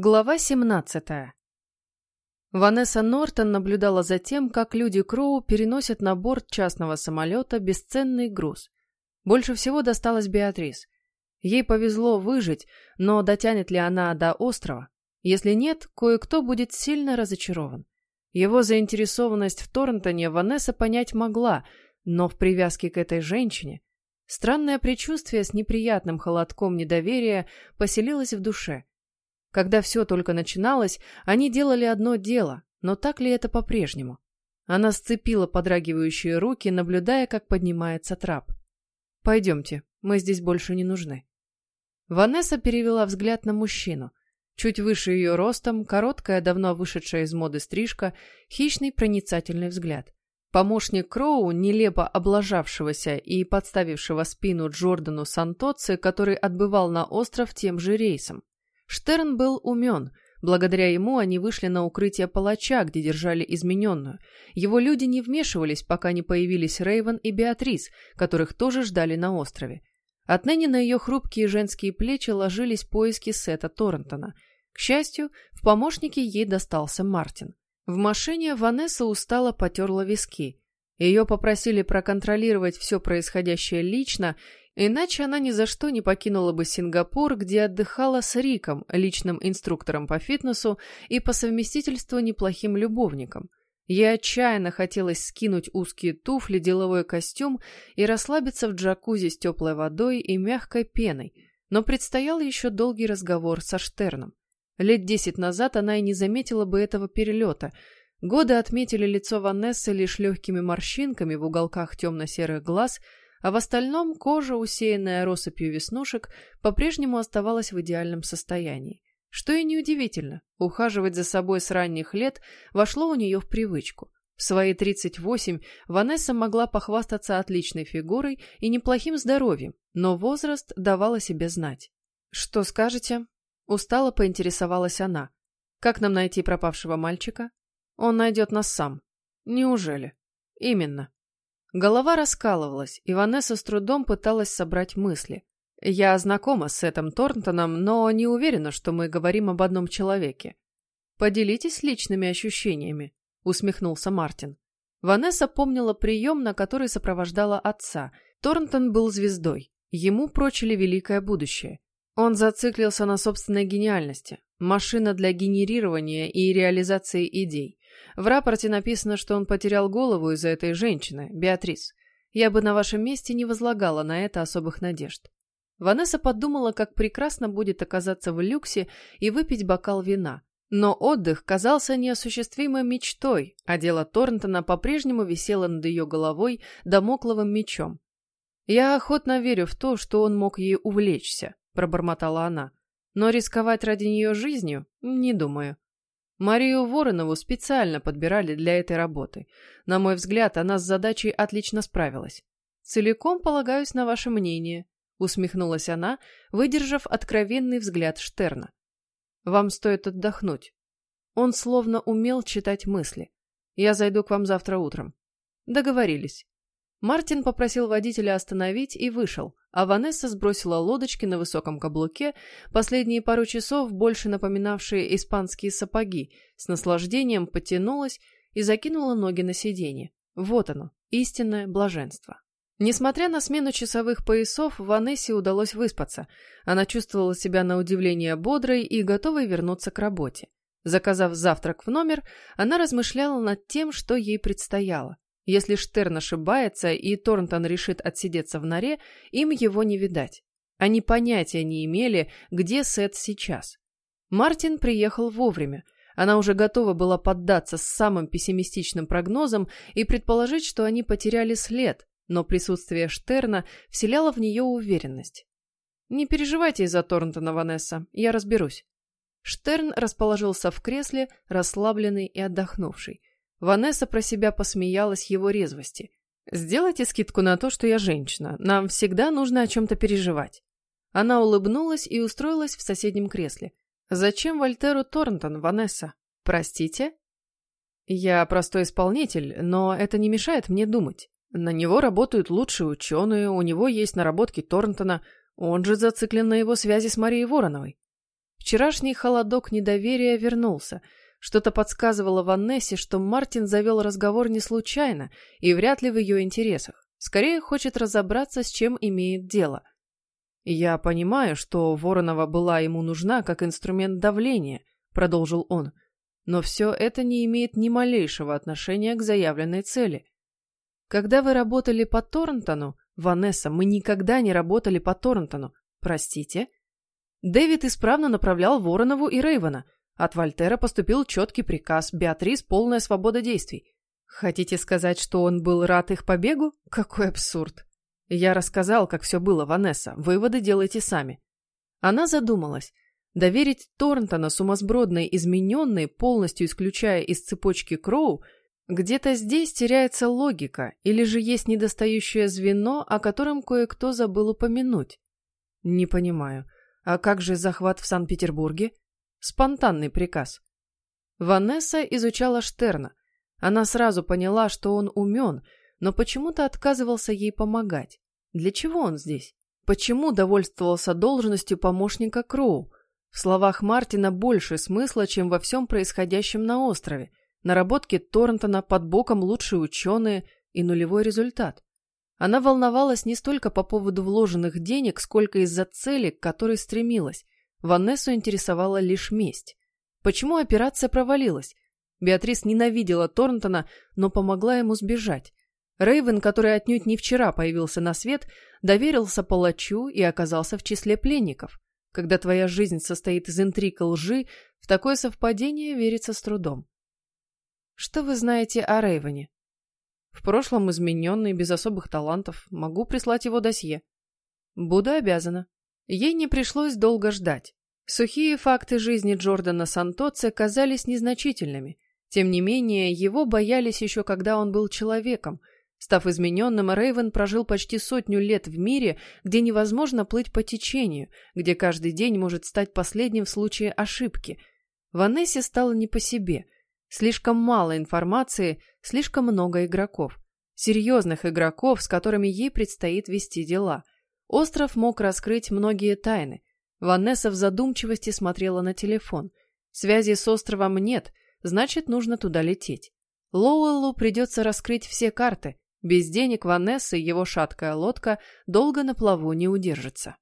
Глава 17. Ванесса Нортон наблюдала за тем, как люди Кроу переносят на борт частного самолета бесценный груз. Больше всего досталось Беатрис. Ей повезло выжить, но дотянет ли она до острова? Если нет, кое-кто будет сильно разочарован. Его заинтересованность в Торнтоне Ванесса понять могла, но в привязке к этой женщине странное предчувствие с неприятным холодком недоверия поселилось в душе – когда все только начиналось, они делали одно дело, но так ли это по-прежнему? Она сцепила подрагивающие руки, наблюдая, как поднимается трап. «Пойдемте, мы здесь больше не нужны». Ванесса перевела взгляд на мужчину. Чуть выше ее ростом, короткая, давно вышедшая из моды стрижка, хищный проницательный взгляд. Помощник Кроу, нелепо облажавшегося и подставившего спину Джордану Сантоци, который отбывал на остров тем же рейсом. Штерн был умен. Благодаря ему они вышли на укрытие палача, где держали измененную. Его люди не вмешивались, пока не появились Рейвен и Беатрис, которых тоже ждали на острове. Отныне на ее хрупкие женские плечи ложились поиски Сета Торрентона. К счастью, в помощнике ей достался Мартин. В машине Ванесса устало потерла виски. Ее попросили проконтролировать все происходящее лично, Иначе она ни за что не покинула бы Сингапур, где отдыхала с Риком, личным инструктором по фитнесу и по совместительству неплохим любовником. Ей отчаянно хотелось скинуть узкие туфли, деловой костюм и расслабиться в джакузи с теплой водой и мягкой пеной, но предстоял еще долгий разговор со Штерном. Лет десять назад она и не заметила бы этого перелета. Годы отметили лицо Ванессы лишь легкими морщинками в уголках темно-серых глаз – а в остальном кожа, усеянная россыпью веснушек, по-прежнему оставалась в идеальном состоянии. Что и неудивительно, ухаживать за собой с ранних лет вошло у нее в привычку. В свои 38 Ванесса могла похвастаться отличной фигурой и неплохим здоровьем, но возраст давал о себе знать. «Что скажете?» Устало поинтересовалась она. «Как нам найти пропавшего мальчика?» «Он найдет нас сам». «Неужели?» «Именно. Голова раскалывалась, и Ванесса с трудом пыталась собрать мысли. «Я знакома с Этом Торнтоном, но не уверена, что мы говорим об одном человеке». «Поделитесь личными ощущениями», — усмехнулся Мартин. Ванесса помнила прием, на который сопровождала отца. Торнтон был звездой. Ему прочили великое будущее. Он зациклился на собственной гениальности. Машина для генерирования и реализации идей. В рапорте написано, что он потерял голову из-за этой женщины, Беатрис. Я бы на вашем месте не возлагала на это особых надежд. Ванесса подумала, как прекрасно будет оказаться в люксе и выпить бокал вина. Но отдых казался неосуществимой мечтой, а дело Торнтона по-прежнему висело над ее головой домокловым мечом. «Я охотно верю в то, что он мог ей увлечься», — пробормотала она. «Но рисковать ради нее жизнью? Не думаю. Марию Воронову специально подбирали для этой работы. На мой взгляд, она с задачей отлично справилась. «Целиком полагаюсь на ваше мнение», — усмехнулась она, выдержав откровенный взгляд Штерна. «Вам стоит отдохнуть». Он словно умел читать мысли. «Я зайду к вам завтра утром». Договорились. Мартин попросил водителя остановить и вышел, а Ванесса сбросила лодочки на высоком каблуке, последние пару часов больше напоминавшие испанские сапоги, с наслаждением потянулась и закинула ноги на сиденье. Вот оно, истинное блаженство. Несмотря на смену часовых поясов, Ванессе удалось выспаться. Она чувствовала себя на удивление бодрой и готовой вернуться к работе. Заказав завтрак в номер, она размышляла над тем, что ей предстояло. Если Штерн ошибается и Торнтон решит отсидеться в норе, им его не видать. Они понятия не имели, где Сет сейчас. Мартин приехал вовремя. Она уже готова была поддаться с самым пессимистичным прогнозом и предположить, что они потеряли след, но присутствие Штерна вселяло в нее уверенность. «Не переживайте из-за Торнтона, Ванесса, я разберусь». Штерн расположился в кресле, расслабленный и отдохнувший. Ванесса про себя посмеялась его резвости. «Сделайте скидку на то, что я женщина. Нам всегда нужно о чем-то переживать». Она улыбнулась и устроилась в соседнем кресле. «Зачем Вольтеру Торнтон, Ванесса? Простите?» «Я простой исполнитель, но это не мешает мне думать. На него работают лучшие ученые, у него есть наработки Торнтона, он же зациклен на его связи с Марией Вороновой. Вчерашний холодок недоверия вернулся. Что-то подсказывало Ванессе, что Мартин завел разговор не случайно и вряд ли в ее интересах. Скорее хочет разобраться, с чем имеет дело. «Я понимаю, что Воронова была ему нужна как инструмент давления», — продолжил он. «Но все это не имеет ни малейшего отношения к заявленной цели. Когда вы работали по Торнтону, Ванесса, мы никогда не работали по Торнтону. Простите?» Дэвид исправно направлял Воронову и Рейвена. От Вольтера поступил четкий приказ, Беатрис полная свобода действий. Хотите сказать, что он был рад их побегу? Какой абсурд. Я рассказал, как все было, Ванесса. Выводы делайте сами. Она задумалась. Доверить Торнтона сумасбродной измененной, полностью исключая из цепочки Кроу, где-то здесь теряется логика, или же есть недостающее звено, о котором кое-кто забыл упомянуть. Не понимаю. А как же захват в Санкт-Петербурге? Спонтанный приказ. Ванесса изучала Штерна. Она сразу поняла, что он умен, но почему-то отказывался ей помогать. Для чего он здесь? Почему довольствовался должностью помощника Кроу? В словах Мартина больше смысла, чем во всем происходящем на острове. Наработки Торнтона под боком лучшие ученые и нулевой результат. Она волновалась не столько по поводу вложенных денег, сколько из-за цели, к которой стремилась. Ванессу интересовала лишь месть. Почему операция провалилась? Беатрис ненавидела Торнтона, но помогла ему сбежать. Рейвен, который отнюдь не вчера появился на свет, доверился палачу и оказался в числе пленников. Когда твоя жизнь состоит из интриг и лжи, в такое совпадение верится с трудом. Что вы знаете о Рейвене? В прошлом измененный, без особых талантов. Могу прислать его досье. Буду обязана. Ей не пришлось долго ждать. Сухие факты жизни Джордана Сантоце казались незначительными. Тем не менее, его боялись еще когда он был человеком. Став измененным, Рейвен прожил почти сотню лет в мире, где невозможно плыть по течению, где каждый день может стать последним в случае ошибки. Ванессе стало не по себе – Слишком мало информации, слишком много игроков. Серьезных игроков, с которыми ей предстоит вести дела. Остров мог раскрыть многие тайны. Ванесса в задумчивости смотрела на телефон. Связи с островом нет, значит, нужно туда лететь. Лоуэллу придется раскрыть все карты. Без денег Ванессы его шаткая лодка долго на плаву не удержится.